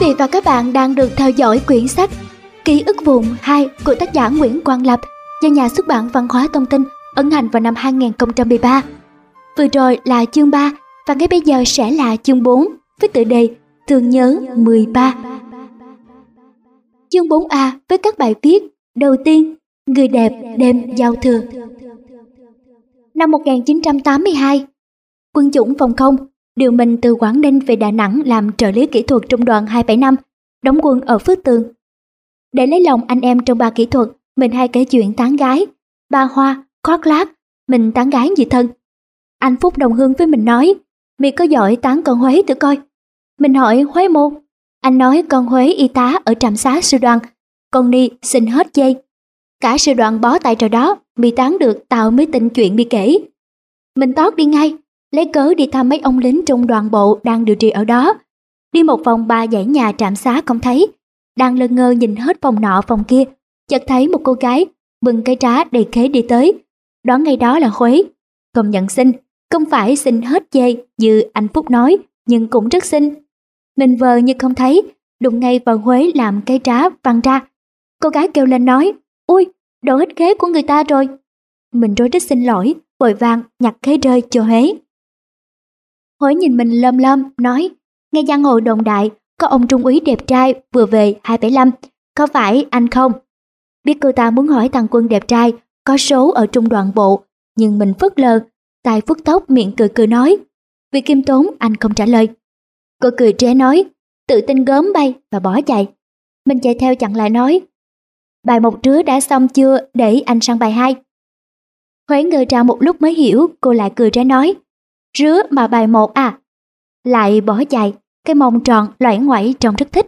Vị và các bạn đang được theo dõi quyển sách Ký ức vùng 2 của tác giả Nguyễn Quang Lập do nhà xuất bản Văn hóa Thông tin ấn hành vào năm 2013. Vừa rồi là chương 3 và ngay bây giờ sẽ là chương 4 với tựa đề Thương nhớ 13. Chương 4A với các bài viết Đầu tiên, Người đẹp đêm giao thừa Năm 1982, quân chủng phòng không điều mình từ Quảng Ninh về Đà Nẵng làm trợ lý kỹ thuật trung đoàn 275, đóng quân ở Phước Tường. Để lấy lòng anh em trong ba kỹ thuật, mình hay kể chuyện tán gái, ba hoa, khoác lác, mình tán gái gì thân. Anh Phúc đồng hương với mình nói, mi có giỏi tán con Huế thử coi. Mình hỏi Huế môn, anh nói con Huế y tá ở trạm xá sư đoàn, con đi xin hết dây. Cả sư đoàn bó tay trò đó, mi tán được tao mới tin chuyện mi kể. Mình tót đi ngay, lấy cớ đi thăm mấy ông lính trong đoàn bộ đang điều trị ở đó. Đi một vòng ba dãy nhà trạm xá không thấy, đang lơ ngơ nhìn hết phòng nọ phòng kia, chợt thấy một cô gái bưng cái trá đầy khế đi tới. Đoán ngay đó là Huế. Công nhận xinh, không phải xinh hết dê như anh Phúc nói, nhưng cũng rất xinh. Mình vờ như không thấy, đụng ngay vào Huế làm cây trá văng ra. Cô gái kêu lên nói, ui, đổ hết khế của người ta rồi. Mình rối rít xin lỗi, vội vàng nhặt khế rơi cho Huế. Hối nhìn mình lâm lâm, nói, nghe giang hồ đồng đại, có ông trung úy đẹp trai vừa về 275, có phải anh không? Biết cô ta muốn hỏi thằng quân đẹp trai, có số ở trung đoàn bộ, nhưng mình phớt lờ, tài phút tóc miệng cười cười nói. Vì kim tốn anh không trả lời. Cô cười tré nói, tự tin gớm bay và bỏ chạy. Mình chạy theo chặn lại nói, bài một trứa đã xong chưa để anh sang bài hai. Huế ngơ ra một lúc mới hiểu, cô lại cười tré nói, rứa mà bài một à. Lại bỏ chạy, cái mông tròn loãng ngoảy trông rất thích.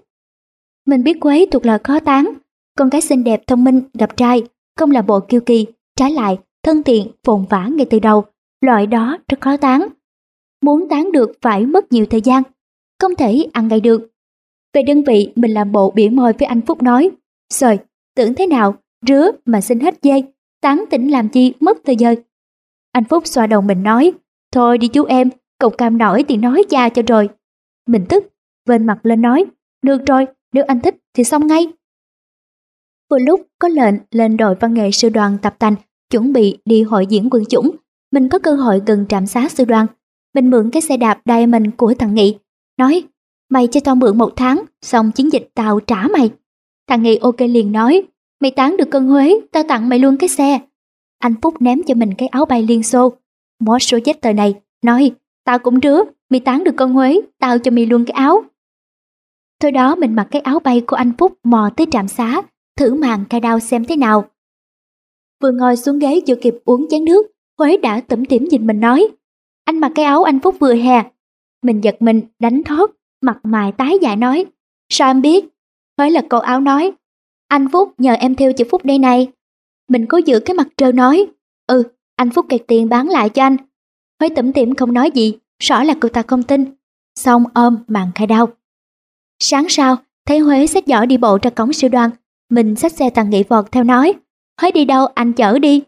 Mình biết Quế thuộc lời khó tán, con gái xinh đẹp thông minh, đẹp trai, không là bộ kiêu kỳ, trái lại, thân thiện, phồn vã ngay từ đầu, loại đó rất khó tán. Muốn tán được phải mất nhiều thời gian, không thể ăn ngay được. Về đơn vị, mình làm bộ biển môi với anh Phúc nói, Rồi, tưởng thế nào, rứa mà xin hết dây, tán tỉnh làm chi mất thời gian. Anh Phúc xoa đầu mình nói, thôi đi chú em, cậu cam nổi thì nói cha cho rồi. Mình tức, vên mặt lên nói, được rồi, nếu anh thích thì xong ngay. Vừa lúc có lệnh lên đội văn nghệ sư đoàn tập tành chuẩn bị đi hội diễn quân chủng, mình có cơ hội gần trạm xá sư đoàn. Mình mượn cái xe đạp Diamond của thằng Nghị, nói mày cho tao mượn một tháng, xong chiến dịch tao trả mày. Thằng Nghị ok liền nói, mày tán được cân Huế, tao tặng mày luôn cái xe. Anh Phúc ném cho mình cái áo bay liên xô. Mó số chết tờ này, nói, tao cũng rứa, mi tán được con Huế, tao cho mi luôn cái áo. Thôi đó mình mặc cái áo bay của anh Phúc mò tới trạm xá, thử màn cài đao xem thế nào. Vừa ngồi xuống ghế chưa kịp uống chén nước, Huế đã tẩm tỉm nhìn mình nói, anh mặc cái áo anh Phúc vừa hè. Mình giật mình, đánh thót, mặt mày tái dại nói, sao em biết? Huế là câu áo nói, anh Phúc nhờ em theo chữ Phúc đây này. Mình cố giữ cái mặt trơ nói, ừ, anh Phúc kẹt tiền bán lại cho anh. Huế tẩm tiệm không nói gì, rõ là cô ta không tin. Xong ôm màn khai đau Sáng sau, thấy Huế xách giỏ đi bộ ra cổng sư đoàn, mình xách xe tàng Nghị vọt theo nói, Huế đi đâu anh chở đi.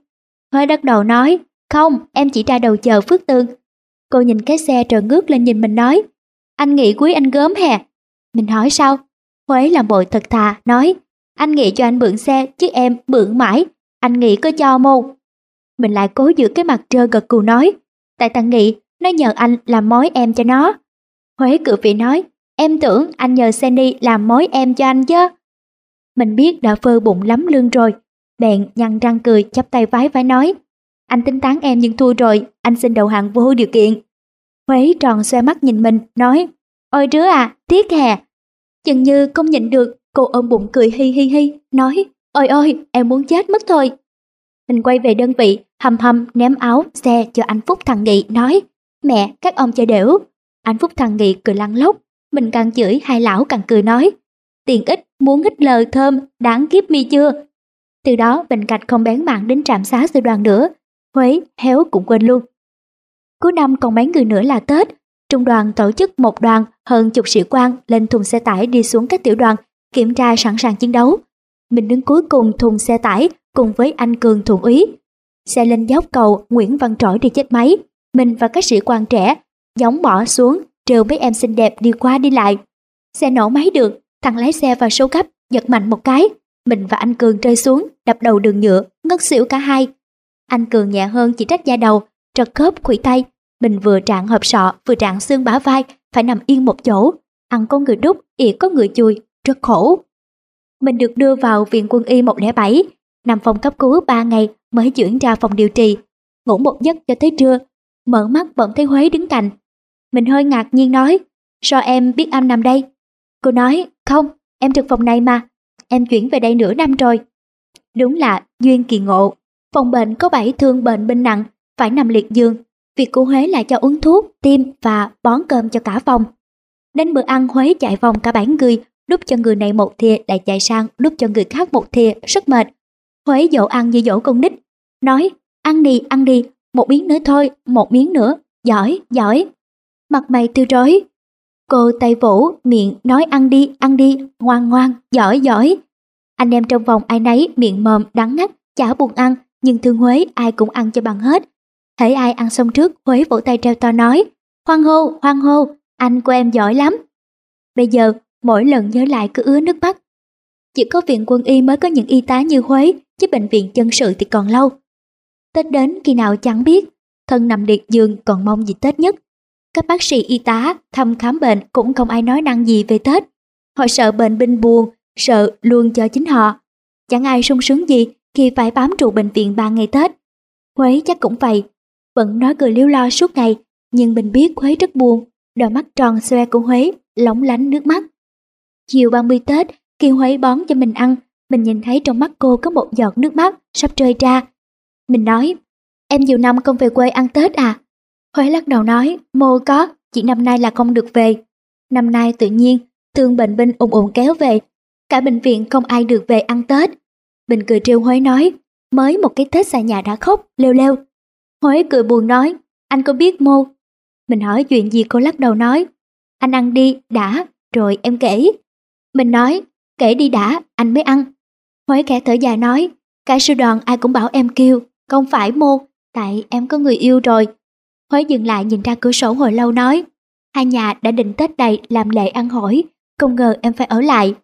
Huế đắt đầu nói, không, em chỉ ra đầu chờ Phước Tương. Cô nhìn cái xe trời ngước lên nhìn mình nói, anh nghĩ quý anh gớm hè. Mình hỏi sao? Huế làm bội thật thà, nói, anh nghĩ cho anh mượn xe, chứ em mượn mãi, anh nghĩ có cho mô. Mình lại cố giữ cái mặt trơ gật cù nói, tại thằng Nghị, nó nhờ anh làm mối em cho nó. Huế cự vị nói, em tưởng anh nhờ Sandy làm mối em cho anh chứ. Mình biết đã phơ bụng lắm lương rồi, bèn nhăn răng cười chắp tay vái vái nói, anh tính tán em nhưng thua rồi, anh xin đầu hàng vô điều kiện. Huế tròn xoe mắt nhìn mình, nói, ôi đứa à, tiếc hè. Chừng như không nhịn được, cô ôm bụng cười hi hi hi, nói, ôi ôi, em muốn chết mất thôi. Mình quay về đơn vị, hầm hầm ném áo xe cho anh Phúc thằng Nghị, nói, mẹ, các ông chơi đểu. Anh Phúc thằng Nghị cười lăn lóc, mình càng chửi hai lão càng cười nói, tiền ít muốn hít lờ thơm, đáng kiếp mi chưa? Từ đó Bình Cạch không bén mạng đến trạm xá sư đoàn nữa, Huế, Héo cũng quên luôn. Cuối năm còn mấy người nữa là Tết, trung đoàn tổ chức một đoàn hơn chục sĩ quan lên thùng xe tải đi xuống các tiểu đoàn, kiểm tra sẵn sàng chiến đấu. Mình đứng cuối cùng thùng xe tải cùng với anh Cường thượng úy. Xe lên dốc cầu Nguyễn Văn Trỗi đi chết máy, mình và các sĩ quan trẻ, giống bỏ xuống, trừ mấy em xinh đẹp đi qua đi lại. Xe nổ máy được, thằng lái xe vào số gấp, giật mạnh một cái. Mình và anh Cường rơi xuống, đập đầu đường nhựa, ngất xỉu cả hai. Anh Cường nhẹ hơn chỉ trách da đầu, trật khớp khuỷu tay. Mình vừa trạng hộp sọ, vừa trạng xương bả vai, phải nằm yên một chỗ. Ăn có người đúc, ỉa có người chui, rất khổ. Mình được đưa vào viện quân y 107, nằm phòng cấp cứu 3 ngày mới chuyển ra phòng điều trị. Ngủ một giấc cho tới trưa, mở mắt bỗng thấy Huế đứng cạnh. Mình hơi ngạc nhiên nói, sao em biết anh nằm đây? Cô nói, không, em trực phòng này mà, em chuyển về đây nửa năm rồi. Đúng là duyên kỳ ngộ, phòng bệnh có 7 thương bệnh binh nặng, phải nằm liệt giường. Việc của Huế là cho uống thuốc, tiêm và bón cơm cho cả phòng. Đến bữa ăn Huế chạy vòng cả bảy người, đút cho người này một thìa lại chạy sang đút cho người khác một thìa, rất mệt. Huế dỗ ăn như dỗ con nít, nói ăn đi, ăn đi, một miếng nữa thôi, một miếng nữa, giỏi, giỏi. Mặt mày tươi rói. Cô tay vũ, miệng nói ăn đi, ăn đi, ngoan ngoan, giỏi, giỏi. Anh em trong vòng ai nấy miệng mồm đắng ngắt, chả buồn ăn, nhưng thương Huế ai cũng ăn cho bằng hết. Thấy ai ăn xong trước, Huế vỗ tay treo to nói, hoan hô, hoan hô, anh của em giỏi lắm. Bây giờ, mỗi lần nhớ lại cứ ứa nước mắt. Chỉ có viện quân y mới có những y tá như Huế, chứ bệnh viện dân sự thì còn lâu. Tết đến khi nào chẳng biết, thân nằm liệt giường còn mong gì Tết nhất. Các bác sĩ y tá thăm khám bệnh cũng không ai nói năng gì về Tết. Họ sợ bệnh binh buồn, sợ luôn cho chính họ. Chẳng ai sung sướng gì khi phải bám trụ bệnh viện ba ngày Tết. Huế chắc cũng vậy, vẫn nói cười liếu lo suốt ngày, nhưng mình biết Huế rất buồn, đôi mắt tròn xoe của Huế lóng lánh nước mắt. Chiều 30 Tết, khi Huế bón cho mình ăn, mình nhìn thấy trong mắt cô có một giọt nước mắt sắp rơi ra. Mình nói, em nhiều năm không về quê ăn Tết à? Huế lắc đầu nói, mô có, chỉ năm nay là không được về. Năm nay tự nhiên, thương bệnh binh ủng ủng kéo về, cả bệnh viện không ai được về ăn Tết. Bình cười trêu Huế nói, mới một cái Tết xa nhà đã khóc, leo leo. Huế cười buồn nói, anh có biết mô? Mình hỏi chuyện gì cô lắc đầu nói, anh ăn đi, đã, rồi em kể. Mình nói, kể đi đã, anh mới ăn. Huế khẽ thở dài nói, cả sư đoàn ai cũng bảo em kêu, không phải mô, tại em có người yêu rồi. Huế dừng lại nhìn ra cửa sổ hồi lâu nói, hai nhà đã định Tết đầy làm lễ ăn hỏi, không ngờ em phải ở lại.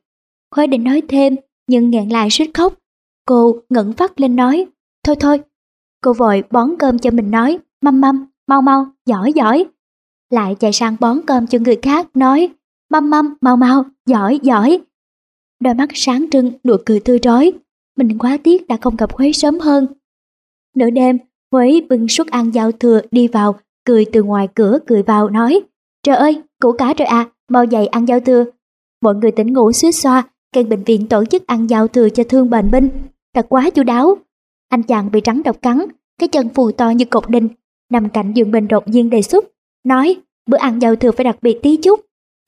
Huế định nói thêm, nhưng nghẹn lại suýt khóc. Cô ngẩng phát lên nói, thôi thôi. Cô vội bón cơm cho mình nói, măm măm, mau mau, giỏi giỏi. Lại chạy sang bón cơm cho người khác nói, măm măm, mau mau, giỏi giỏi. Đôi mắt sáng trưng, nụ cười tươi rói. Mình quá tiếc đã không gặp Huế sớm hơn. Nửa đêm, Huế bưng suất ăn giao thừa đi vào, cười từ ngoài cửa cười vào nói, trời ơi, củ cá rồi à, mau dậy ăn giao thừa. Mọi người tỉnh ngủ suýt xoa, căn bệnh viện tổ chức ăn giao thừa cho thương bệnh binh. Thật quá chu đáo. Anh chàng bị rắn độc cắn, cái chân phù to như cột đinh, nằm cạnh giường bệnh đột nhiên đề xuất, nói bữa ăn giao thừa phải đặc biệt tí chút.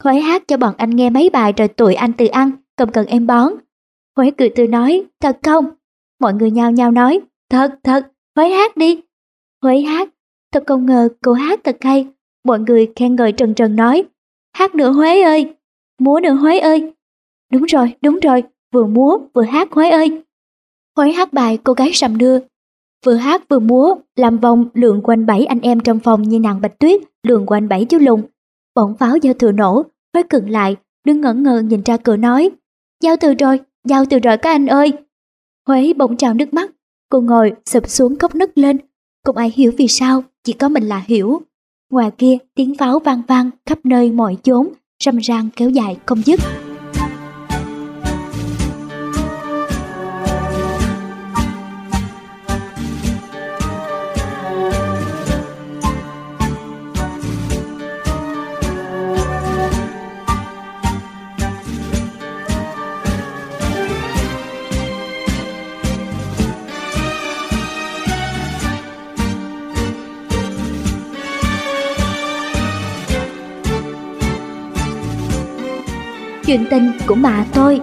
Huế hát cho bọn anh nghe mấy bài rồi tụi anh tự ăn, không cần em bón. Huế cười tươi nói, thật không? Mọi người nhao nhao nói, thật, thật, Huế hát đi. Huế hát, thật không ngờ cô hát thật hay. Mọi người khen ngợi trần trần nói, hát nữa Huế ơi, múa nữa Huế ơi. Đúng rồi, đúng rồi, vừa múa vừa hát Huế ơi. Huế hát bài cô gái sầm đưa, vừa hát vừa múa, làm vòng lượn quanh bảy anh em trong phòng như nàng bạch tuyết, lượn quanh bảy chú lùng. Bỗng pháo giao thừa nổ, Huế cựng lại, đứng ngẩn ngơ nhìn ra cửa nói, giao từ rồi, giao từ rồi các anh ơi. Huế bỗng trào nước mắt, cô ngồi sụp xuống khóc nức lên, không ai hiểu vì sao, chỉ có mình là hiểu. Ngoài kia tiếng pháo vang vang khắp nơi mọi chốn, râm ran kéo dài không dứt. Chuyện tình của mạ tôi.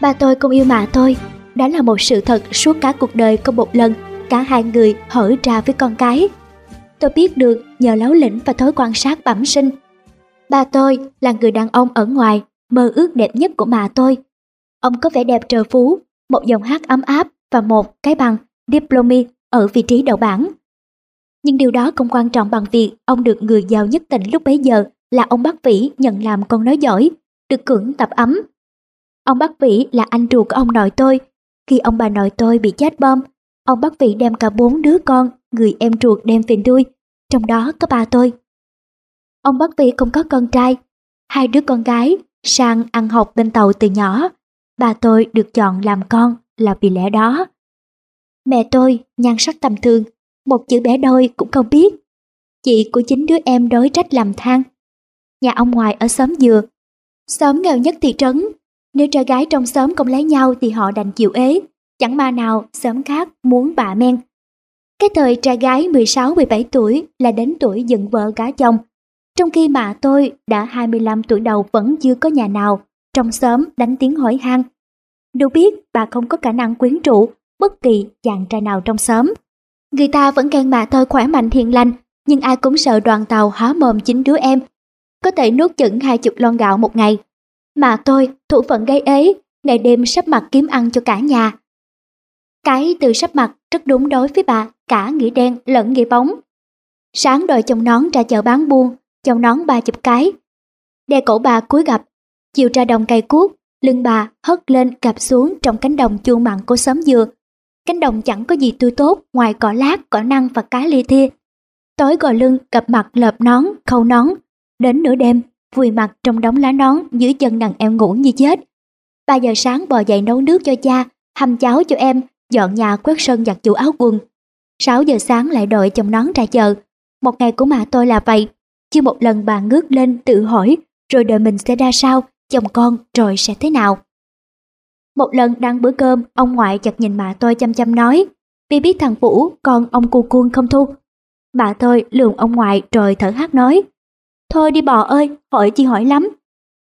Ba tôi không yêu mạ tôi. Đó là một sự thật suốt cả cuộc đời có một lần, Cả hai người hở ra với con cái. Tôi biết được nhờ láo lĩnh và thói quan sát bẩm sinh. Ba tôi là người đàn ông ở ngoài, Mơ ước đẹp nhất của mạ tôi. Ông có vẻ đẹp trời phú, Một dòng hát ấm áp và một cái bằng Diplomi ở vị trí đầu bảng. Nhưng điều đó không quan trọng bằng việc ông được người giàu nhất tỉnh lúc bấy giờ là ông bác Vĩ nhận làm con nói giỏi, được cưỡng tập ấm. Ông bác Vĩ là anh ruột của ông nội tôi. Khi ông bà nội tôi bị chết bom, ông bác Vĩ đem cả bốn đứa con, người em ruột đem về nuôi, trong đó có ba tôi. Ông bác Vĩ không có con trai, hai đứa con gái sang ăn học bên tàu từ nhỏ. Bà tôi được chọn làm con là vì lẽ đó. Mẹ tôi nhan sắc tầm thường, một chữ bé đôi cũng không biết. Chị của chính đứa em đối trách làm than. Nhà ông ngoại ở xóm dừa, xóm nghèo nhất thị trấn. Nếu trai gái trong xóm không lấy nhau thì họ đành chịu ế, chẳng ma nào xóm khác muốn bà men. Cái thời trai gái 16-17 tuổi là đến tuổi dựng vợ gả chồng, trong khi mà tôi đã 25 tuổi đầu vẫn chưa có nhà nào trong xóm đánh tiếng hỏi han. Đâu biết bà không có khả năng quyến rũ bất kỳ chàng trai nào trong xóm. Người ta vẫn khen bà tôi khỏe mạnh hiền lành, nhưng ai cũng sợ đoàn tàu há mồm chính đứa em. Có thể nuốt chửng hai chục lon gạo một ngày. Mà tôi, thủ phận gây ế, ngày đêm sắp mặt kiếm ăn cho cả nhà. Cái từ sắp mặt rất đúng đối với bà, cả nghĩa đen lẫn nghĩa bóng. Sáng đòi chồng nón ra chợ bán buôn, chồng nón ba chục cái. Đe cổ bà cúi gặp, chiều ra đồng cây cuốc, lưng bà hất lên cạp xuống trong cánh đồng chuông mặn của xóm dừa. Cánh đồng chẳng có gì tươi tốt ngoài cỏ lát, cỏ năng và cá li thia. Tối gò lưng gặp mặt lợp nón, khâu nón. Đến nửa đêm, vùi mặt trong đống lá nón dưới chân nàng em ngủ như chết. Ba giờ sáng bò dậy nấu nước cho cha, hầm cháo cho em, dọn nhà quét sân giặt chủ áo quần. 6 giờ sáng lại đội chồng nón ra chợ. Một ngày của mẹ tôi là vậy. Chưa một lần bà ngước lên tự hỏi rồi đời mình sẽ ra sao, chồng con rồi sẽ thế nào. Một lần đang bữa cơm, ông ngoại chợt nhìn mẹ tôi chăm chăm nói, vì biết thằng Vũ còn ông cu cuông không thu. Bà tôi lườm ông ngoại rồi thở hắt nói, thôi đi bò ơi, hỏi chi hỏi lắm.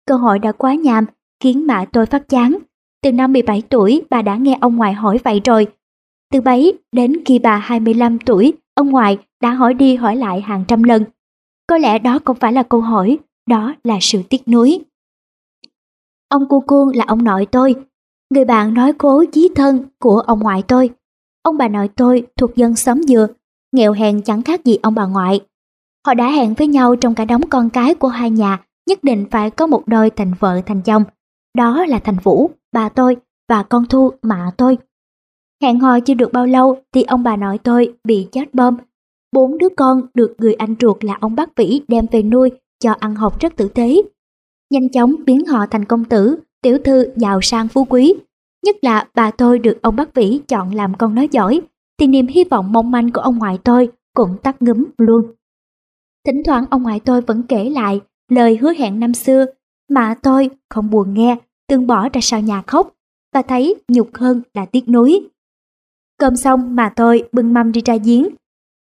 Cơ hội đã quá nhàm, khiến mạ tôi phát chán. Từ năm 17 tuổi bà đã nghe ông ngoại hỏi vậy rồi. Từ bấy đến khi bà 25 tuổi, ông ngoại đã hỏi đi hỏi lại hàng trăm lần. Có lẽ đó không phải là câu hỏi, đó là sự tiếc nuối. Ông cu cuông là ông nội tôi, người bạn nói cố chí thân của ông ngoại tôi. Ông bà nội tôi thuộc dân xóm dừa, nghèo hèn chẳng khác gì ông bà ngoại. Họ đã hẹn với nhau trong cả đống con cái của hai nhà, nhất định phải có một đôi thành vợ thành chồng. Đó là thành Vũ, bà tôi và con Thu, mạ tôi. Hẹn hò chưa được bao lâu thì ông bà nội tôi bị chết bom. Bốn đứa con được người anh ruột là ông Bác Vĩ đem về nuôi cho ăn học rất tử tế. Nhanh chóng biến họ thành công tử, tiểu thư giàu sang phú quý. Nhất là bà tôi được ông Bác Vĩ chọn làm con nói giỏi, thì niềm hy vọng mong manh của ông ngoại tôi cũng tắt ngấm luôn. Thỉnh thoảng ông ngoại tôi vẫn kể lại lời hứa hẹn năm xưa mà tôi không buồn nghe, tương bỏ ra sau nhà khóc và thấy nhục hơn là tiếc nuối. Cơm xong mà tôi bưng mâm đi ra giếng.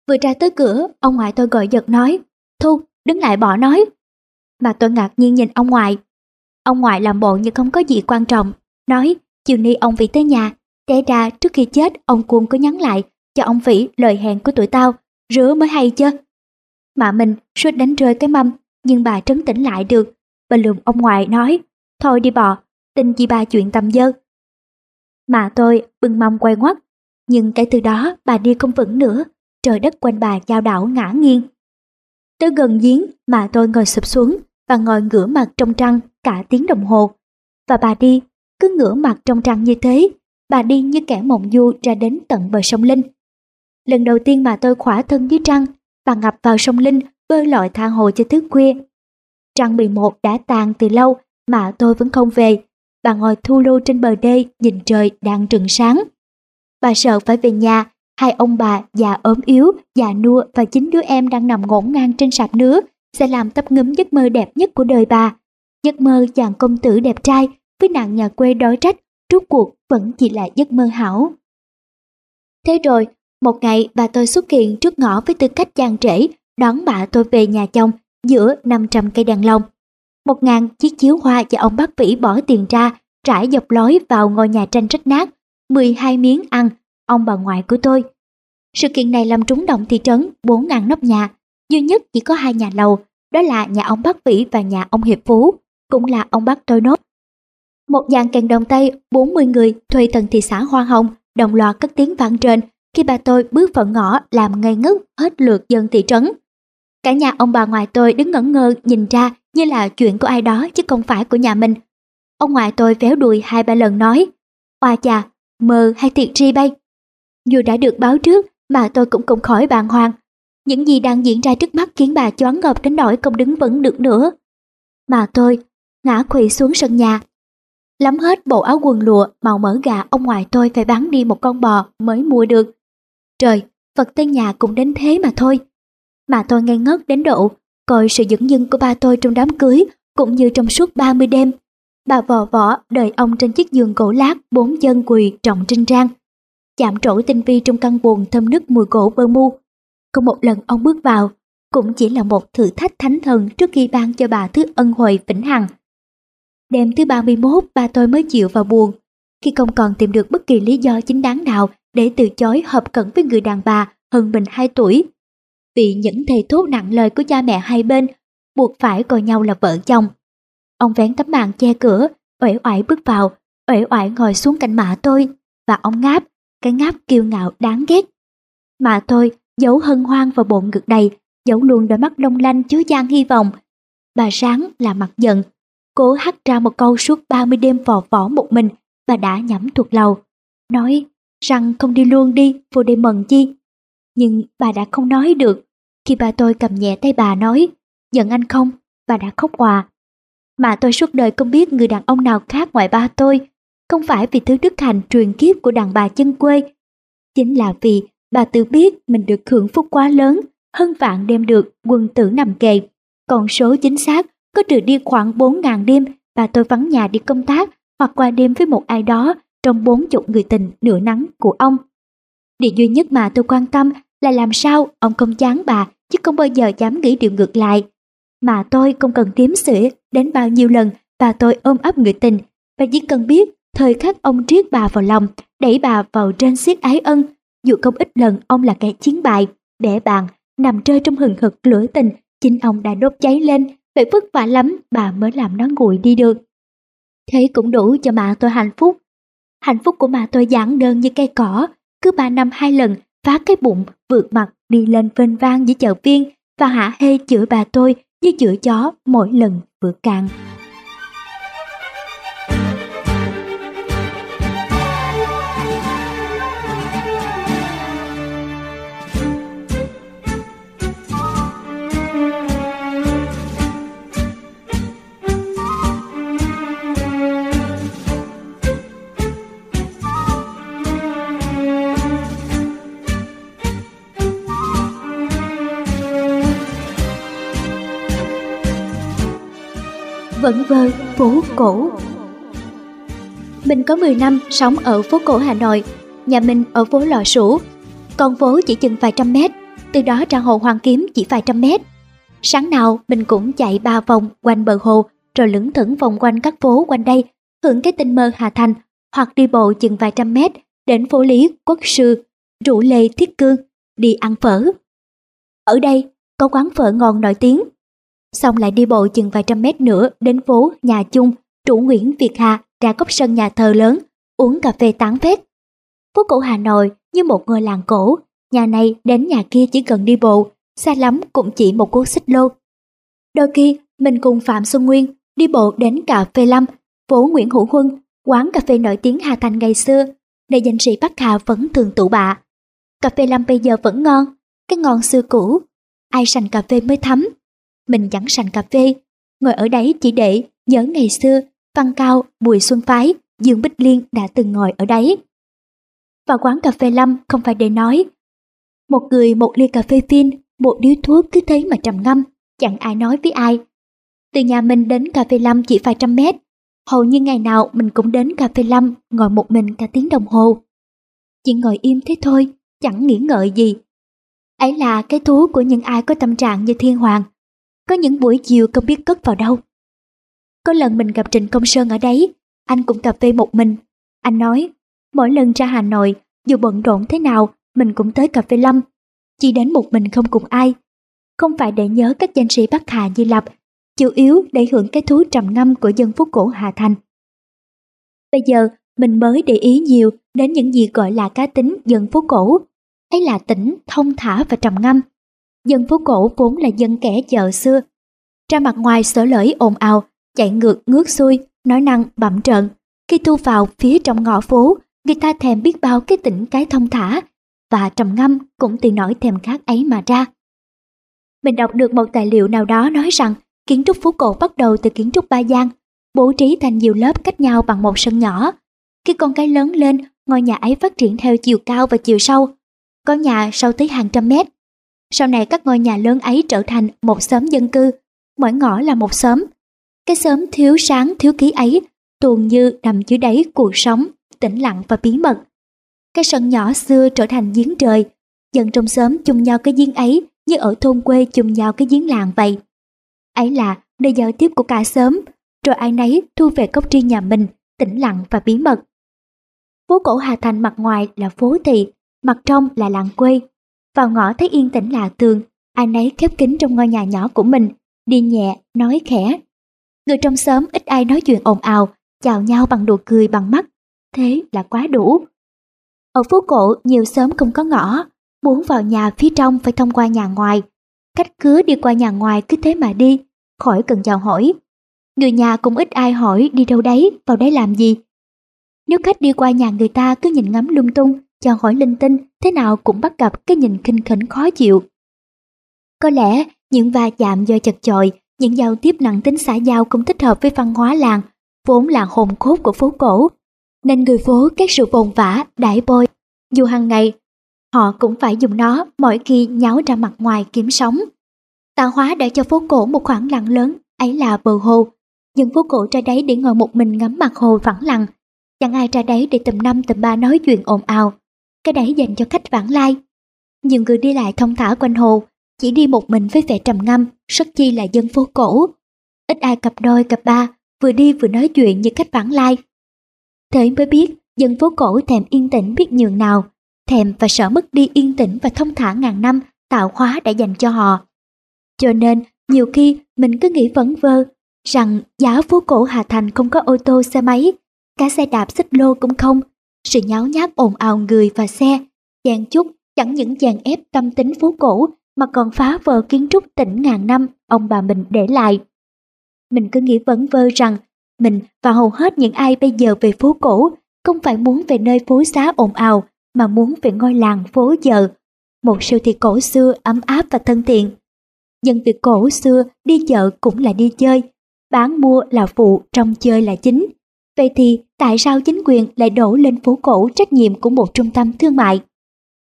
Vừa ra tới cửa, ông ngoại tôi gọi giật nói, Thu, đứng lại bỏ nói. Mà tôi ngạc nhiên nhìn ông ngoại. Ông ngoại làm bộ như không có gì quan trọng, nói chiều nay ông Vĩ tới nhà, té ra trước khi chết ông Cuông có nhắn lại cho ông Vĩ lời hẹn của tụi tao, rửa mới hay chứ. Mà mình suýt đánh rơi cái mâm, nhưng bà trấn tĩnh lại được. Bà lườm ông ngoại nói, thôi đi bò, tin chi ba chuyện tầm dơ. Mà tôi bưng mâm quay ngoắt, nhưng kể từ đó bà đi không vững nữa, trời đất quanh bà dao đảo ngã nghiêng. Tới gần giếng mà tôi ngồi sụp xuống và ngồi ngửa mặt trong trăng cả tiếng đồng hồ. Và bà đi, cứ ngửa mặt trong trăng như thế, bà đi như kẻ mộng du ra đến tận bờ sông Linh. Lần đầu tiên mà tôi khỏa thân dưới trăng, bà ngập vào sông Linh bơi lội tha hồ cho thức khuya. Trăng 11 đã tàn từ lâu mà tôi vẫn không về. Bà ngồi thu lưu trên bờ đê nhìn trời đang trừng sáng. Bà sợ phải về nhà Hai ông bà già ốm yếu, già nua và chính đứa em đang nằm ngổn ngang trên sạp nứa sẽ làm tấp ngấm giấc mơ đẹp nhất của đời bà. Giấc mơ chàng công tử đẹp trai với nàng nhà quê đói trách, rốt cuộc vẫn chỉ là giấc mơ hảo. Thế rồi, một ngày bà tôi xuất hiện trước ngõ với tư cách chàng trễ, đón bà tôi về nhà chồng giữa 500 cây đàn lồng. Một ngàn chiếc chiếu hoa và ông bác vĩ bỏ tiền ra, trải dọc lối vào ngôi nhà tranh rách nát, 12 miếng ăn ông bà ngoại của tôi. Sự kiện này làm trúng động thị trấn 4.000 nóc nhà, duy nhất chỉ có hai nhà lầu, đó là nhà ông Bác Vĩ và nhà ông Hiệp Phú, cũng là ông Bác tôi nốt. Một dàn kèn đồng tây 40 người thuê tầng thị xã Hoa Hồng đồng loạt cất tiếng vang trên khi bà tôi bước vào ngõ làm ngây ngất hết lượt dân thị trấn. Cả nhà ông bà ngoại tôi đứng ngẩn ngơ nhìn ra như là chuyện của ai đó chứ không phải của nhà mình. Ông ngoại tôi véo đùi hai ba lần nói, oa chà, mơ hay thiệt tri bay. Dù đã được báo trước mà tôi cũng không khỏi bàng hoàng. Những gì đang diễn ra trước mắt khiến bà choáng ngợp đến nỗi không đứng vững được nữa. Mà tôi ngã quỵ xuống sân nhà. Lắm hết bộ áo quần lụa màu mỡ gà ông ngoại tôi phải bán đi một con bò mới mua được. Trời, vật tên nhà cũng đến thế mà thôi. Mà tôi ngây ngất đến độ coi sự dẫn dưng của ba tôi trong đám cưới cũng như trong suốt 30 đêm. Bà vò võ đợi ông trên chiếc giường gỗ lát bốn chân quỳ trọng trinh trang. Chạm trổ tinh vi trong căn buồn thơm nức mùi gỗ bơ mu. Có một lần ông bước vào, cũng chỉ là một thử thách thánh thần trước khi ban cho bà thứ ân huệ vĩnh hằng. Đêm thứ 31 ba tôi mới chịu vào buồn, khi không còn tìm được bất kỳ lý do chính đáng nào để từ chối hợp cận với người đàn bà hơn mình 2 tuổi. Vì những thầy thuốc nặng lời của cha mẹ hai bên buộc phải coi nhau là vợ chồng. Ông vén tấm màn che cửa, uể oải bước vào, uể oải ngồi xuống cạnh mạ tôi và ông ngáp, cái ngáp kiêu ngạo đáng ghét. Mà tôi giấu hân hoan vào bụng ngực đầy, giấu luôn đôi mắt long lanh chứa chan hy vọng. Bà sáng là mặt giận, cố hắt ra một câu suốt 30 đêm vò võ một mình, bà đã nhẩm thuộc lầu. Nói rằng không đi luôn đi, vô đây mần chi. Nhưng bà đã không nói được. Khi bà tôi cầm nhẹ tay bà nói, giận anh không, bà đã khóc hòa. Mà tôi suốt đời không biết người đàn ông nào khác ngoài ba tôi, không phải vì thứ đức hạnh truyền kiếp của đàn bà chân quê. Chính là vì bà tự biết mình được hưởng phúc quá lớn, hơn vạn đem được quân tử nằm kề. Còn số chính xác có trừ đi khoảng 4.000 đêm bà tôi vắng nhà đi công tác hoặc qua đêm với một ai đó trong bốn chục người tình nửa nắng của ông. Điều duy nhất mà tôi quan tâm là làm sao ông không chán bà chứ không bao giờ dám nghĩ điều ngược lại. Mà tôi không cần tiếm sữa đến bao nhiêu lần bà tôi ôm ấp người tình và chỉ cần biết thời khắc ông triết bà vào lòng, đẩy bà vào trên xiết ái ân. Dù không ít lần ông là kẻ chiến bại, bẻ bàn, nằm rơi trong hừng hực lửa tình, chính ông đã đốt cháy lên, Vậy vất vả lắm bà mới làm nó nguội đi được. Thế cũng đủ cho mà tôi hạnh phúc. Hạnh phúc của mà tôi giản đơn như cây cỏ, cứ ba năm hai lần phá cái bụng, vượt mặt đi lên vênh vang giữa chợ viên và hạ hê chửi bà tôi như chửi chó mỗi lần vượt càng. Vẫn vơ, phố cổ. Mình có 10 năm sống ở phố cổ Hà Nội, Nhà mình ở phố Lò Sủ. Con phố chỉ chừng vài trăm mét, Từ đó ra hồ Hoàng Kiếm chỉ vài trăm mét. Sáng nào, mình cũng chạy ba vòng quanh bờ hồ, Rồi lững thững vòng quanh các phố quanh đây, Hưởng cái tinh mơ Hà Thành, Hoặc đi bộ chừng vài trăm mét Đến phố Lý Quốc Sư, Rủ Lê Thiết Cương, Đi ăn phở. Ở đây, có quán phở ngon nổi tiếng xong lại đi bộ chừng vài trăm mét nữa đến phố Nhà Chung, chủ Nguyễn Việt Hà ra góc sân nhà thờ lớn, uống cà phê tán phét. Phố cổ Hà Nội như một ngôi làng cổ, nhà này đến nhà kia chỉ cần đi bộ, xa lắm cũng chỉ một cuốn xích lô. Đôi khi mình cùng Phạm Xuân Nguyên đi bộ đến cà phê Lâm, phố Nguyễn Hữu Huân, quán cà phê nổi tiếng Hà Thành ngày xưa, nơi danh sĩ Bắc Hà vẫn thường tụ bạ. Cà phê Lâm bây giờ vẫn ngon, cái ngon xưa cũ, ai sành cà phê mới thấm, mình chẳng sành cà phê, ngồi ở đấy chỉ để nhớ ngày xưa, Văn Cao, Bùi Xuân Phái, Dương Bích Liên đã từng ngồi ở đấy. Vào quán cà phê Lâm không phải để nói. Một người một ly cà phê phin, một điếu thuốc cứ thế mà trầm ngâm, chẳng ai nói với ai. Từ nhà mình đến cà phê Lâm chỉ vài trăm mét, hầu như ngày nào mình cũng đến cà phê Lâm ngồi một mình cả tiếng đồng hồ. Chỉ ngồi im thế thôi, chẳng nghĩ ngợi gì. Ấy là cái thú của những ai có tâm trạng như Thiên Hoàng. Có những buổi chiều không biết cất vào đâu. Có lần mình gặp Trịnh Công Sơn ở đấy, anh cũng cà phê một mình. Anh nói, mỗi lần ra Hà Nội, dù bận rộn thế nào, mình cũng tới cà phê Lâm. Chỉ đến một mình không cùng ai. Không phải để nhớ các danh sĩ Bắc Hà Di Lập, chủ yếu để hưởng cái thú trầm ngâm của dân phố cổ Hà Thành. Bây giờ, mình mới để ý nhiều đến những gì gọi là cá tính dân phố cổ, ấy là tỉnh, thông thả và trầm ngâm. Dân phố cổ vốn là dân kẻ chợ xưa. Ra mặt ngoài sở lỡi ồn ào, chạy ngược ngước xuôi, nói năng bậm trợn. Khi tu vào phía trong ngõ phố, người ta thèm biết bao cái tỉnh cái thông thả, và trầm ngâm cũng từ nỗi thèm khát ấy mà ra. Mình đọc được một tài liệu nào đó nói rằng kiến trúc phố cổ bắt đầu từ kiến trúc Ba gian, bố trí thành nhiều lớp cách nhau bằng một sân nhỏ. Khi con cái lớn lên, ngôi nhà ấy phát triển theo chiều cao và chiều sâu. Có nhà sâu tới hàng trăm mét. Sau này các ngôi nhà lớn ấy trở thành một xóm dân cư, mỗi ngõ là một xóm. Cái xóm thiếu sáng thiếu ký ấy tuồn như nằm dưới đáy cuộc sống, tĩnh lặng và bí mật. Cái sân nhỏ xưa trở thành giếng trời, dần trong xóm chung nhau cái giếng ấy như ở thôn quê chung nhau cái giếng làng vậy. Ấy là nơi giao tiếp của cả xóm, rồi ai nấy thu về cốc riêng nhà mình, tĩnh lặng và bí mật. Phố cổ Hà Thành mặt ngoài là phố thị, mặt trong là làng quê. Vào ngõ thấy yên tĩnh lạ thường ai nấy khép kín trong ngôi nhà nhỏ của mình, đi nhẹ, nói khẽ. Người trong xóm ít ai nói chuyện ồn ào, chào nhau bằng nụ cười bằng mắt. Thế là quá đủ. Ở phố cổ nhiều xóm không có ngõ, muốn vào nhà phía trong phải thông qua nhà ngoài. Cách cứ đi qua nhà ngoài cứ thế mà đi, khỏi cần chào hỏi. Người nhà cũng ít ai hỏi đi đâu đấy, vào đấy làm gì. Nếu khách đi qua nhà người ta cứ nhìn ngắm lung tung, chào hỏi linh tinh, thế nào cũng bắt gặp cái nhìn khinh khỉnh khó chịu. Có lẽ những va chạm do chật chội, những giao tiếp nặng tính xã giao cũng thích hợp với văn hóa làng, vốn là hồn cốt của phố cổ. Nên người phố các sự vồn vã, đãi bôi. Dù hàng ngày, họ cũng phải dùng nó mỗi khi nháo ra mặt ngoài kiếm sống. Tạo hóa đã cho phố cổ một khoảng lặng lớn, ấy là bờ hồ. Những phố cổ ra đấy để ngồi một mình ngắm mặt hồ vắng lặng. Chẳng ai ra đấy để tầm năm tầm ba nói chuyện ồn ào. Cái đấy dành cho khách vãng lai. Nhiều người đi lại thông thả quanh hồ, chỉ đi một mình với vẻ trầm ngâm, rất chi là dân phố cổ. Ít ai cặp đôi cặp ba, vừa đi vừa nói chuyện như khách vãng lai. Thế mới biết dân phố cổ thèm yên tĩnh biết nhường nào, thèm và sợ mất đi yên tĩnh và thông thả ngàn năm tạo hóa đã dành cho họ. Cho nên, nhiều khi mình cứ nghĩ vẩn vơ rằng giá phố cổ Hà Thành không có ô tô xe máy, cả xe đạp xích lô cũng không. Sự nháo nhác ồn ào người và xe, chàng chút chẳng những chèn ép tâm tính phố cổ mà còn phá vỡ kiến trúc tỉnh ngàn năm ông bà mình để lại. Mình cứ nghĩ vấn vơ rằng mình và hầu hết những ai bây giờ về phố cổ không phải muốn về nơi phố xá ồn ào mà muốn về ngôi làng phố giờ, một siêu thị cổ xưa ấm áp và thân thiện. Dân từ cổ xưa đi chợ cũng là đi chơi, bán mua là phụ, trong chơi là chính. Vậy thì tại sao chính quyền lại đổ lên phố cổ trách nhiệm của một trung tâm thương mại?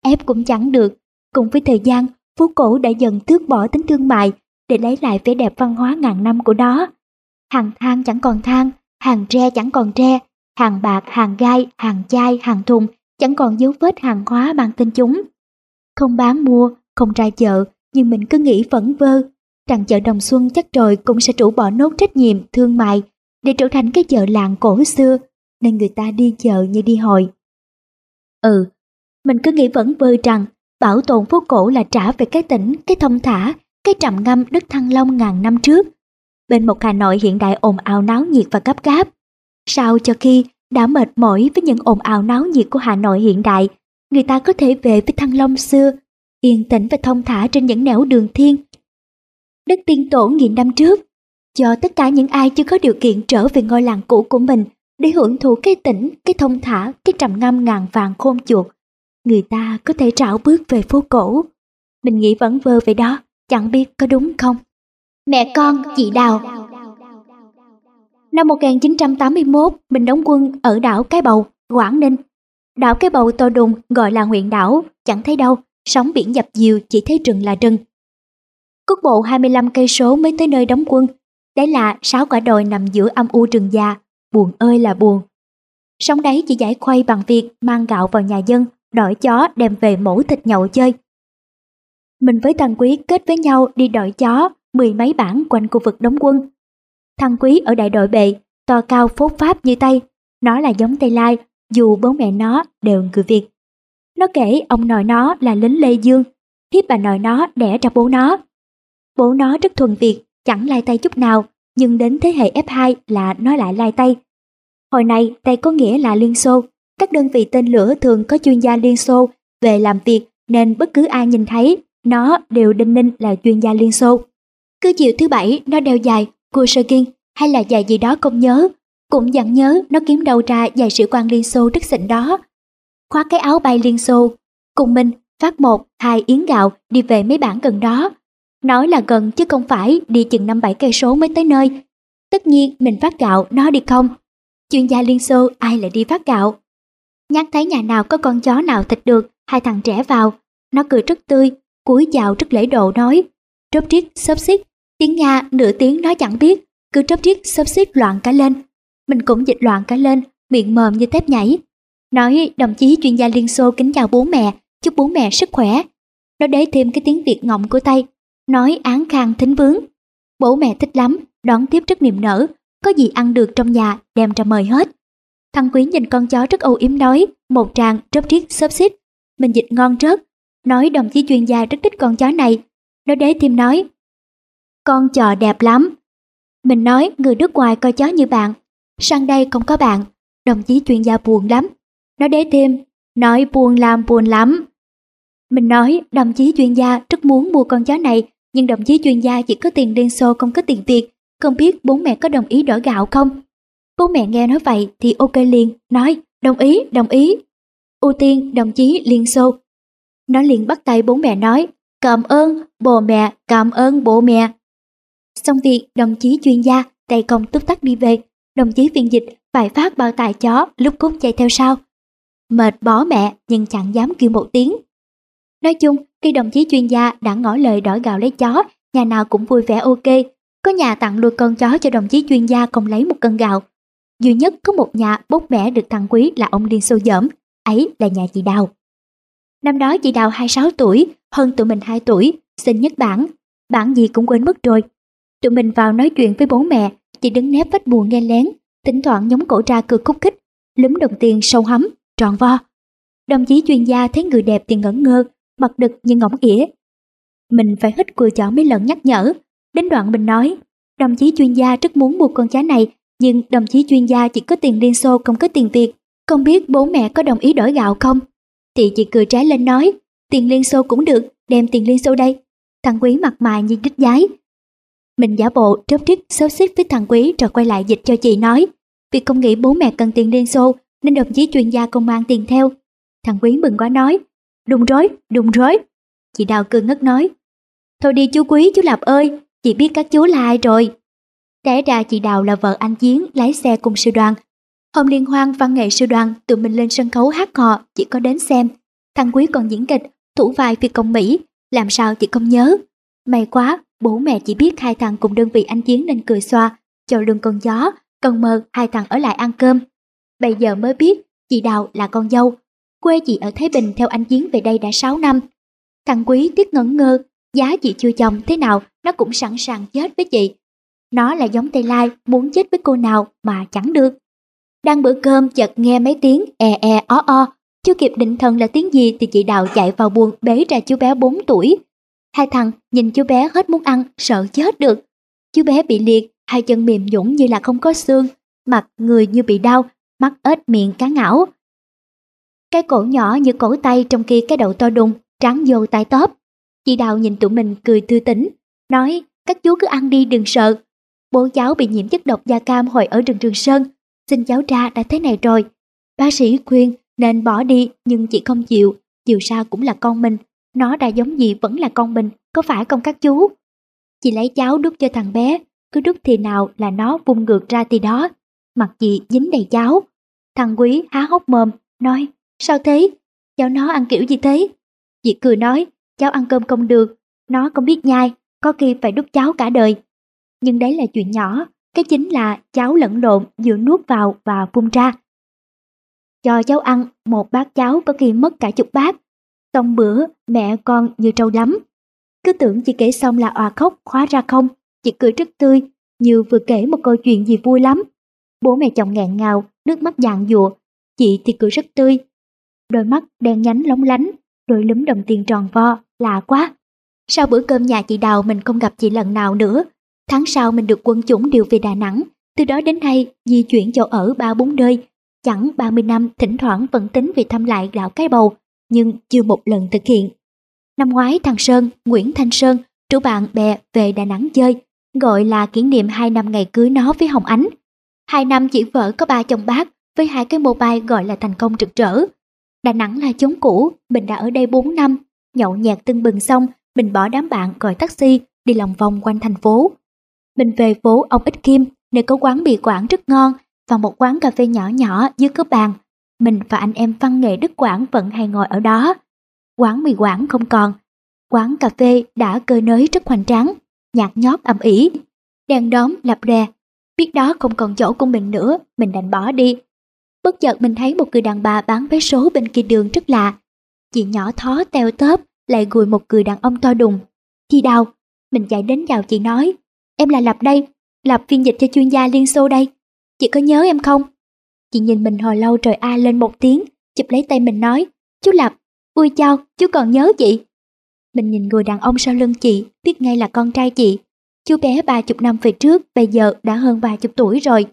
Ép cũng chẳng được, cùng với thời gian, phố cổ đã dần tước bỏ tính thương mại để lấy lại vẻ đẹp văn hóa ngàn năm của đó. Hàng than chẳng còn than, hàng tre chẳng còn tre, hàng bạc, hàng gai, hàng chai, hàng thùng chẳng còn dấu vết hàng hóa mang tên chúng. Không bán mua, không ra chợ, nhưng mình cứ nghĩ vẫn vơ, rằng chợ Đồng Xuân chắc rồi cũng sẽ trũ bỏ nốt trách nhiệm thương mại để trở thành cái chợ làng cổ xưa, nên người ta đi chợ như đi hội. Ừ, mình cứ nghĩ vẫn vơ rằng bảo tồn phố cổ là trả về cái tỉnh, cái thông thả, cái trầm ngâm đất Thăng Long ngàn năm trước. Bên một Hà Nội hiện đại ồn ào náo nhiệt và gấp gáp. Sao cho khi đã mệt mỏi với những ồn ào náo nhiệt của Hà Nội hiện đại, người ta có thể về với Thăng Long xưa, yên tĩnh và thông thả trên những nẻo đường thiên. Đất tiên tổ nghìn năm trước, cho tất cả những ai chưa có điều kiện trở về ngôi làng cũ của mình để hưởng thụ cái tĩnh, cái thông thả, cái trầm ngâm ngàn vàng khôn chuột. Người ta có thể trảo bước về phố cổ. Mình nghĩ vẫn vơ về đó, chẳng biết có đúng không. Mẹ con, chị Đào Năm 1981, mình đóng quân ở đảo Cái Bầu, Quảng Ninh. Đảo Cái Bầu to đùng gọi là huyện đảo, chẳng thấy đâu, sóng biển dập dìu chỉ thấy rừng là rừng. Cúc bộ 25 cây số mới tới nơi đóng quân, đấy là sáu quả đồi nằm giữa âm u rừng già, buồn ơi là buồn. Sống đấy chỉ giải khuây bằng việc mang gạo vào nhà dân, đổi chó đem về mổ thịt nhậu chơi. Mình với thằng Quý kết với nhau đi đổi chó mười mấy bản quanh khu vực đóng quân. Thằng Quý ở đại đội bệ, to cao phốt pháp như Tây. Nó là giống Tây Lai, dù bố mẹ nó đều người Việt. Nó kể ông nội nó là lính Lê Dương, thiếp bà nội nó đẻ ra bố nó. Bố nó rất thuần Việt, chẳng lai tay chút nào, nhưng đến thế hệ F2 là nó lại lai tay. Hồi này, tay có nghĩa là Liên Xô. Các đơn vị tên lửa thường có chuyên gia Liên Xô về làm việc nên bất cứ ai nhìn thấy nó đều đinh ninh là chuyên gia Liên Xô. Cứ chiều thứ bảy nó đeo dài Kursagin hay là dài gì đó không nhớ. Cũng dặn nhớ nó kiếm đầu ra dài sĩ quan Liên Xô rất xịn đó. Khoác cái áo bay Liên Xô. Cùng mình phát một, hai yến gạo đi về mấy bản gần đó. Nói là gần chứ không phải đi chừng năm bảy cây số mới tới nơi. Tất nhiên mình phát gạo, nó đi không. Chuyên gia Liên Xô ai lại đi phát gạo. Nhắc thấy nhà nào có con chó nào thịt được, hai thằng trẻ vào. Nó cười rất tươi, cúi chào rất lễ độ nói. Trớp triết, xấp xít. Tiếng Nga nửa tiếng nó chẳng biết, cứ trớp triết xấp xít loạn cả lên. Mình cũng dịch loạn cả lên, miệng mồm như tép nhảy. Nói đồng chí chuyên gia Liên Xô kính chào bố mẹ, chúc bố mẹ sức khỏe. Nó đế thêm cái tiếng Việt ngọng của tay, nói án khang thính vướng. Bố mẹ thích lắm, đón tiếp rất niềm nở, có gì ăn được trong nhà đem ra mời hết. Thằng Quý nhìn con chó rất âu yếm nói, một tràng trớp triết xốp xít. Mình dịch ngon rớt, nói đồng chí chuyên gia rất thích con chó này. Nó đế thêm nói, con chó đẹp lắm. Mình nói người nước ngoài coi chó như bạn, sang đây không có bạn, đồng chí chuyên gia buồn lắm. Nó đế thêm, nói buồn làm buồn lắm. Mình nói đồng chí chuyên gia rất muốn mua con chó này, nhưng đồng chí chuyên gia chỉ có tiền Liên Xô không có tiền Việt, không biết bố mẹ có đồng ý đổi gạo không? Bố mẹ nghe nói vậy thì ok liền, nói đồng ý, đồng ý. Ưu tiên đồng chí Liên Xô. Nó liền bắt tay bố mẹ nói cảm ơn bố mẹ, cảm ơn bố mẹ. Xong việc đồng chí chuyên gia tay công túc tắc đi về, đồng chí viên dịch phải phát bao tài chó lúc cút chạy theo sau. Mệt bỏ mẹ nhưng chẳng dám kêu một tiếng. Nói chung, khi đồng chí chuyên gia đã ngỏ lời đổi gạo lấy chó, nhà nào cũng vui vẻ ok. Có nhà tặng nuôi con chó cho đồng chí chuyên gia không lấy một cân gạo. Duy nhất có một nhà bốc mẻ được thằng quý là ông Liên Xô dởm, ấy là nhà chị Đào. Năm đó chị Đào 26 tuổi, hơn tụi mình 2 tuổi, sinh nhất bản. Bản gì cũng quên mất rồi. Tụi mình vào nói chuyện với bố mẹ, chị đứng nép vách buồn nghe lén, thỉnh thoảng nhóm cổ ra cười khúc khích, lúm đồng tiền sâu hấm, tròn vo. Đồng chí chuyên gia thấy người đẹp thì ngẩn ngơ, mặt đực như ngỗng ỉa. Mình phải hít cùi chỏ mấy lần nhắc nhở. Đến đoạn mình nói, đồng chí chuyên gia rất muốn mua con chó này, nhưng đồng chí chuyên gia chỉ có tiền Liên Xô không có tiền Việt. Không biết bố mẹ có đồng ý đổi gạo không? Thì chị cười trái lên nói, tiền Liên Xô cũng được, đem tiền Liên Xô đây. Thằng Quý mặt mày như đích giái. Mình giả bộ trớp trích xấu xích với thằng Quý rồi quay lại dịch cho chị nói, vì không nghĩ bố mẹ cần tiền Liên Xô nên đồng chí chuyên gia không mang tiền theo. Thằng Quý mừng quá nói, Đúng rối, đúng rối. Chị Đào cương ngất nói. Thôi đi chú Quý, chú lập ơi, chị biết các chú là ai rồi. Té ra chị Đào là vợ anh Chiến lái xe cùng sư đoàn. Hôm liên hoan văn nghệ sư đoàn tụi mình lên sân khấu hát hò chị có đến xem. Thằng Quý còn diễn kịch, thủ vai phi công Mỹ, làm sao chị không nhớ. May quá, bố mẹ chỉ biết hai thằng cùng đơn vị anh Chiến nên cười xoa, cho lương con gió, còn mơ hai thằng ở lại ăn cơm. Bây giờ mới biết chị Đào là con dâu, Quê chị ở Thái Bình theo anh Chiến về đây đã 6 năm. Thằng Quý tiếc ngẩn ngơ, giá chị chưa chồng thế nào nó cũng sẵn sàng chết với chị. Nó là giống Tây Lai muốn chết với cô nào mà chẳng được. Đang bữa cơm chợt nghe mấy tiếng e e ó o, chưa kịp định thần là tiếng gì thì chị Đào chạy vào buồng bế ra chú bé 4 tuổi. Hai thằng nhìn chú bé hết muốn ăn, sợ chết được. Chú bé bị liệt, hai chân mềm nhũn như là không có xương, mặt người như bị đau, mắt ếch miệng cá ngảo. Cái cổ nhỏ như cổ tay trong khi cái đầu to đùng, trắng vô tai tóp. Chị Đào nhìn tụi mình cười tươi tỉnh, nói các chú cứ ăn đi đừng sợ. Bố cháu bị nhiễm chất độc da cam hồi ở rừng Trường Sơn, xin cháu ra đã thế này rồi. Bác sĩ khuyên nên bỏ đi nhưng chị không chịu, dù sao cũng là con mình, nó đã giống gì vẫn là con mình, có phải không các chú? Chị lấy cháo đút cho thằng bé, cứ đút thì nào là nó vung ngược ra thì đó. Mặt chị dính đầy cháo. Thằng quý há hốc mồm, nói Sao thế? Cháu nó ăn kiểu gì thế? Chị cười nói, cháu ăn cơm không được, nó không biết nhai, có khi phải đút cháu cả đời. Nhưng đấy là chuyện nhỏ, cái chính là cháu lẫn lộn giữa nuốt vào và phun ra. Cho cháu ăn một bát cháo có khi mất cả chục bát. Xong bữa mẹ con như trâu lắm. Cứ tưởng chị kể xong là òa khóc, khóa ra không. Chị cười rất tươi, như vừa kể một câu chuyện gì vui lắm. Bố mẹ chồng ngẹn ngào, nước mắt dạng dụa. Chị thì cười rất tươi, đôi mắt đen nhánh lóng lánh, đôi lúm đồng tiền tròn vo, lạ quá. Sau bữa cơm nhà chị Đào mình không gặp chị lần nào nữa. Tháng sau mình được quân chủng điều về Đà Nẵng, từ đó đến nay di chuyển chỗ ở ba bốn nơi. Chẳng 30 năm thỉnh thoảng vẫn tính về thăm lại đảo cái bầu, nhưng chưa một lần thực hiện. Năm ngoái thằng Sơn, Nguyễn Thanh Sơn, rủ bạn bè về Đà Nẵng chơi, gọi là kỷ niệm 2 năm ngày cưới nó với Hồng Ánh. Hai năm chỉ vợ có ba chồng bác với hai cái mobile gọi là thành công rực rỡ. Đà Nẵng là chốn cũ, mình đã ở đây 4 năm, nhậu nhẹt tưng bừng xong, mình bỏ đám bạn gọi taxi đi lòng vòng quanh thành phố. Mình về phố ông Ích Kim, nơi có quán mì quảng rất ngon và một quán cà phê nhỏ nhỏ dưới cửa bàn. Mình và anh em văn nghệ Đức Quảng vẫn hay ngồi ở đó. Quán mì quảng không còn, quán cà phê đã cơ nới rất hoành tráng, nhạc nhót ầm ĩ, đèn đóm lập đè. Biết đó không còn chỗ của mình nữa, mình đành bỏ đi. Bất chợt mình thấy một người đàn bà bán vé số bên kia đường rất lạ. Chị nhỏ thó teo tớp lại gùi một người đàn ông to đùng. Chị đào, mình chạy đến chào chị nói, em là Lập đây, Lập phiên dịch cho chuyên gia Liên Xô đây. Chị có nhớ em không? Chị nhìn mình hồi lâu trời a lên một tiếng, chụp lấy tay mình nói, chú Lập, vui chào, chú còn nhớ chị. Mình nhìn người đàn ông sau lưng chị, biết ngay là con trai chị. Chú bé ba chục năm về trước, bây giờ đã hơn ba chục tuổi rồi.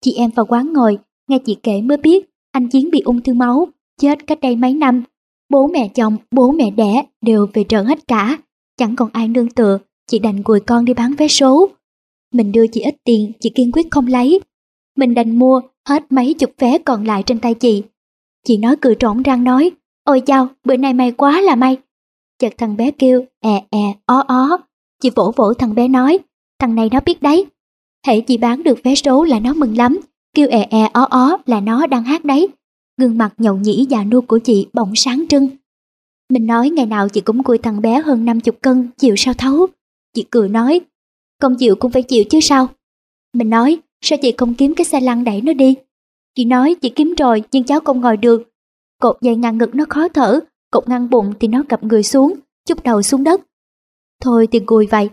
Chị em vào quán ngồi, nghe chị kể mới biết anh Chiến bị ung thư máu, chết cách đây mấy năm. Bố mẹ chồng, bố mẹ đẻ đều về trợn hết cả. Chẳng còn ai nương tựa, chị đành gùi con đi bán vé số. Mình đưa chị ít tiền, chị kiên quyết không lấy. Mình đành mua hết mấy chục vé còn lại trên tay chị. Chị nói cười trộn răng nói, ôi chao, bữa nay may quá là may. Chợt thằng bé kêu, è è, ó ó. Chị vỗ vỗ thằng bé nói, thằng này nó biết đấy. Hãy chị bán được vé số là nó mừng lắm, kêu è è ó ó là nó đang hát đấy. Gương mặt nhậu nhĩ già nua của chị bỗng sáng trưng. Mình nói ngày nào chị cũng cùi thằng bé hơn 50 cân, chịu sao thấu. Chị cười nói, không chịu cũng phải chịu chứ sao. Mình nói, sao chị không kiếm cái xe lăn đẩy nó đi? Chị nói chị kiếm rồi nhưng cháu không ngồi được. Cột dây ngăn ngực nó khó thở, cột ngăn bụng thì nó cặp người xuống, chúc đầu xuống đất. Thôi thì cùi vậy.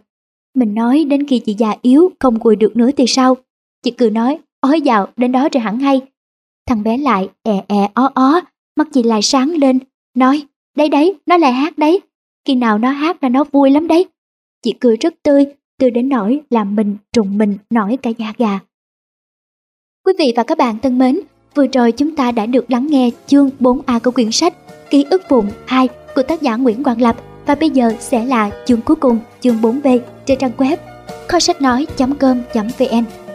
Mình nói đến khi chị già yếu không cùi được nữa thì sao? Chị cười nói, ói dạo đến đó rồi hẳn hay. Thằng bé lại è è ó ó, mắt chị lại sáng lên, nói, đấy đấy, nó lại hát đấy. Khi nào nó hát là nó vui lắm đấy. Chị cười rất tươi, tươi đến nỗi làm mình trùng mình nổi cả da gà. Quý vị và các bạn thân mến, vừa rồi chúng ta đã được lắng nghe chương 4A của quyển sách Ký ức vùng 2 của tác giả Nguyễn Quang Lập và bây giờ sẽ là chương cuối cùng, chương 4B trên trang web kho sách nói.com.vn